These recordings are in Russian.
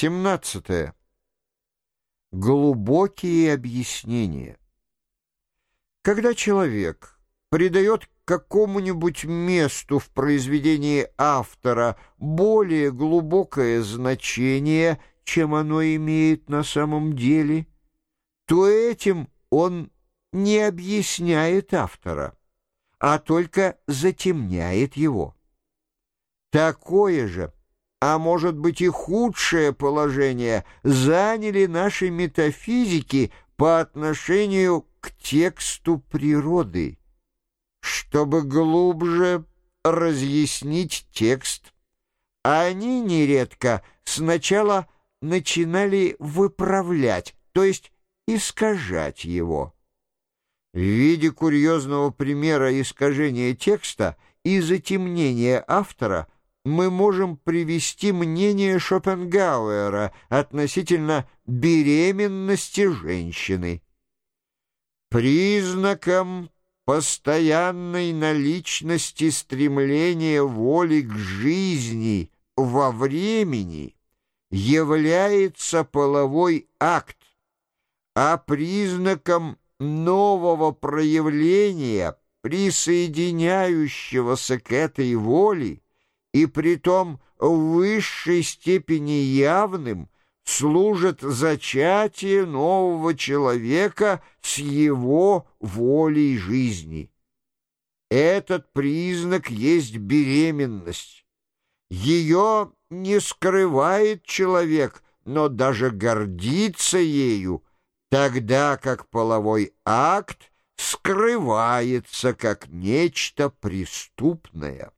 17. Глубокие объяснения. Когда человек придает какому-нибудь месту в произведении автора более глубокое значение, чем оно имеет на самом деле, то этим он не объясняет автора, а только затемняет его. Такое же а может быть и худшее положение, заняли наши метафизики по отношению к тексту природы. Чтобы глубже разъяснить текст, они нередко сначала начинали выправлять, то есть искажать его. В виде курьезного примера искажения текста и затемнения автора – мы можем привести мнение Шопенгауэра относительно беременности женщины. Признаком постоянной наличности стремления воли к жизни во времени является половой акт, а признаком нового проявления, присоединяющегося к этой воле, и притом в высшей степени явным, служит зачатие нового человека с его волей жизни. Этот признак есть беременность. Ее не скрывает человек, но даже гордится ею, тогда как половой акт скрывается как нечто преступное.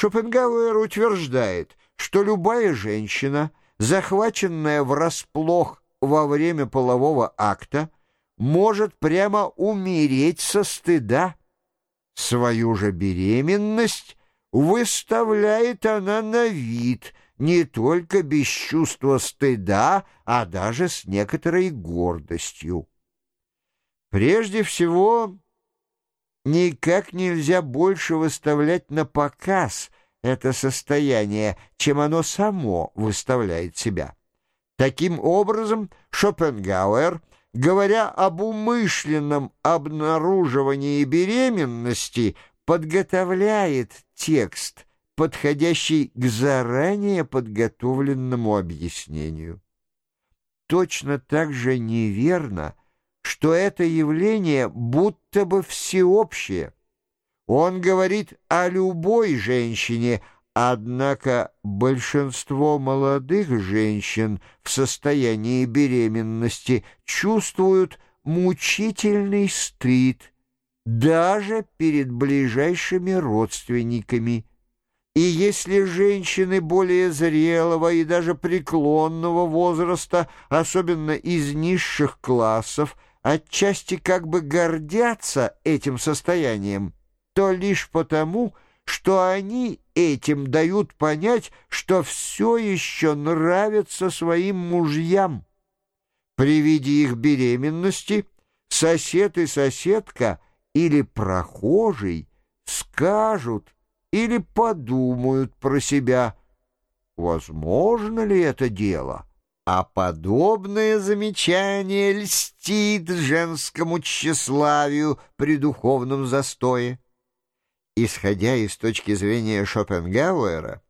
Шопенгауэр утверждает, что любая женщина, захваченная врасплох во время полового акта, может прямо умереть со стыда. Свою же беременность выставляет она на вид не только без чувства стыда, а даже с некоторой гордостью. Прежде всего, Никак нельзя больше выставлять на показ это состояние, чем оно само выставляет себя. Таким образом, Шопенгауэр, говоря об умышленном обнаруживании беременности, подготовляет текст, подходящий к заранее подготовленному объяснению. Точно так же неверно – что это явление будто бы всеобщее. Он говорит о любой женщине, однако большинство молодых женщин в состоянии беременности чувствуют мучительный стыд даже перед ближайшими родственниками. И если женщины более зрелого и даже преклонного возраста, особенно из низших классов, отчасти как бы гордятся этим состоянием, то лишь потому, что они этим дают понять, что все еще нравится своим мужьям. При виде их беременности сосед и соседка или прохожий скажут или подумают про себя, возможно ли это дело. А подобное замечание льстит женскому тщеславию при духовном застое. Исходя из точки зрения Шопенгауэра,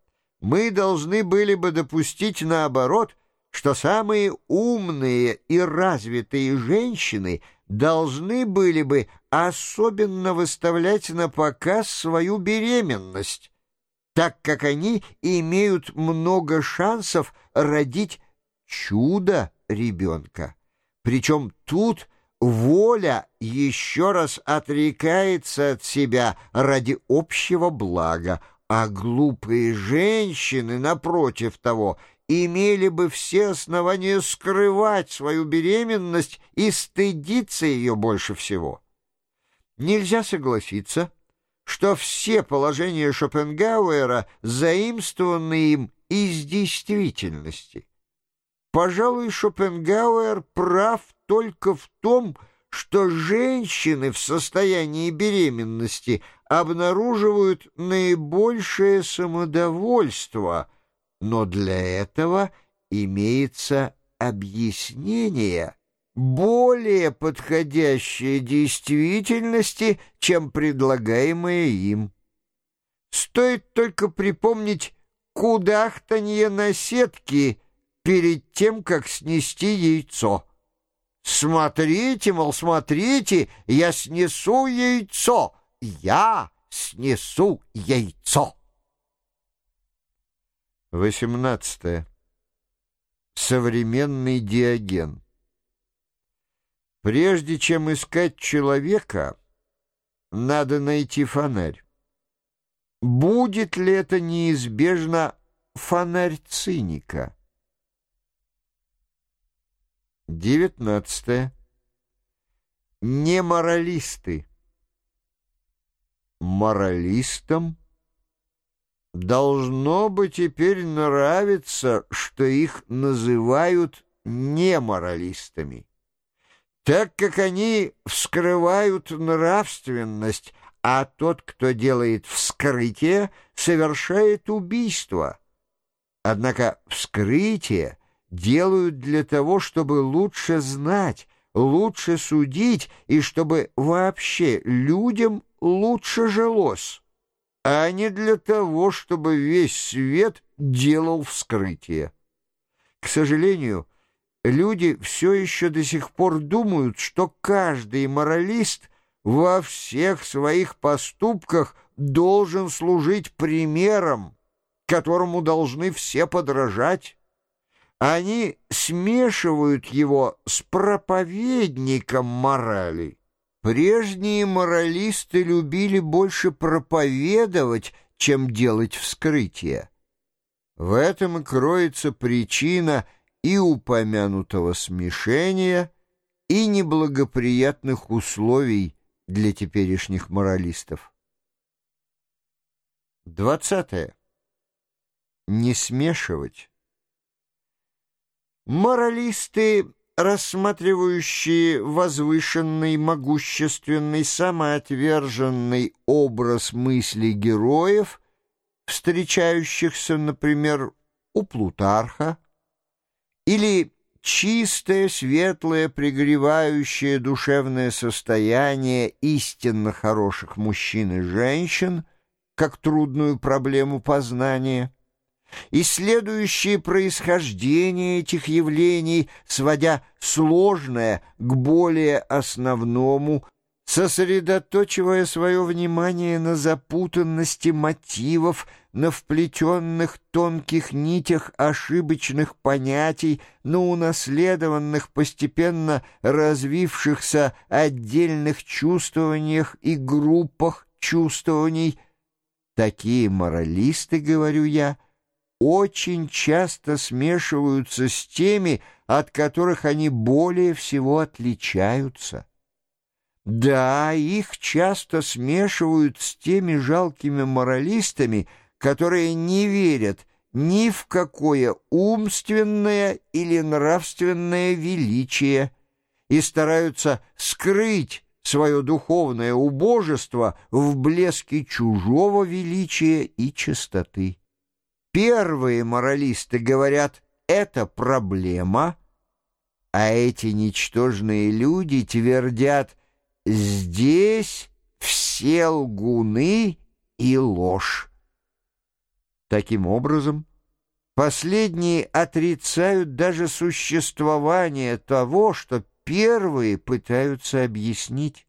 мы должны были бы допустить наоборот, что самые умные и развитые женщины должны были бы особенно выставлять на показ свою беременность, так как они имеют много шансов родить чудо ребенка. Причем тут воля еще раз отрекается от себя ради общего блага, а глупые женщины, напротив того, имели бы все основания скрывать свою беременность и стыдиться ее больше всего. Нельзя согласиться, что все положения Шопенгауэра заимствованы им из действительности. Пожалуй, Шопенгауэр прав только в том, что женщины в состоянии беременности обнаруживают наибольшее самодовольство, но для этого имеется объяснение, более подходящее действительности, чем предлагаемое им. Стоит только припомнить кудахтанье на сетке перед тем, как снести яйцо. Смотрите, мол, смотрите, я снесу яйцо, я снесу яйцо. 18. Современный Диоген. Прежде чем искать человека, надо найти фонарь. Будет ли это неизбежно фонарь циника? 19. Не моралисты. Моралистам должно бы теперь нравиться, что их называют неморалистами, так как они вскрывают нравственность, а тот, кто делает вскрытие, совершает убийство. Однако вскрытие делают для того, чтобы лучше знать, лучше судить и чтобы вообще людям лучше жилось, а не для того, чтобы весь свет делал вскрытие. К сожалению, люди все еще до сих пор думают, что каждый моралист во всех своих поступках должен служить примером, которому должны все подражать. Они смешивают его с проповедником морали. Прежние моралисты любили больше проповедовать, чем делать вскрытие. В этом и кроется причина и упомянутого смешения, и неблагоприятных условий для теперешних моралистов. Двадцатое. Не смешивать. Моралисты рассматривающие возвышенный, могущественный, самоотверженный образ мысли героев, встречающихся, например, у Плутарха, или чистое, светлое, пригревающее душевное состояние истинно хороших мужчин и женщин, как трудную проблему познания – исследующие происхождение этих явлений, сводя сложное к более основному, сосредоточивая свое внимание на запутанности мотивов, на вплетенных тонких нитях ошибочных понятий, на унаследованных постепенно развившихся отдельных чувствованиях и группах чувствований. Такие моралисты, говорю я, — очень часто смешиваются с теми, от которых они более всего отличаются. Да, их часто смешивают с теми жалкими моралистами, которые не верят ни в какое умственное или нравственное величие и стараются скрыть свое духовное убожество в блеске чужого величия и чистоты. Первые моралисты говорят «это проблема», а эти ничтожные люди твердят «здесь все лгуны и ложь». Таким образом, последние отрицают даже существование того, что первые пытаются объяснить.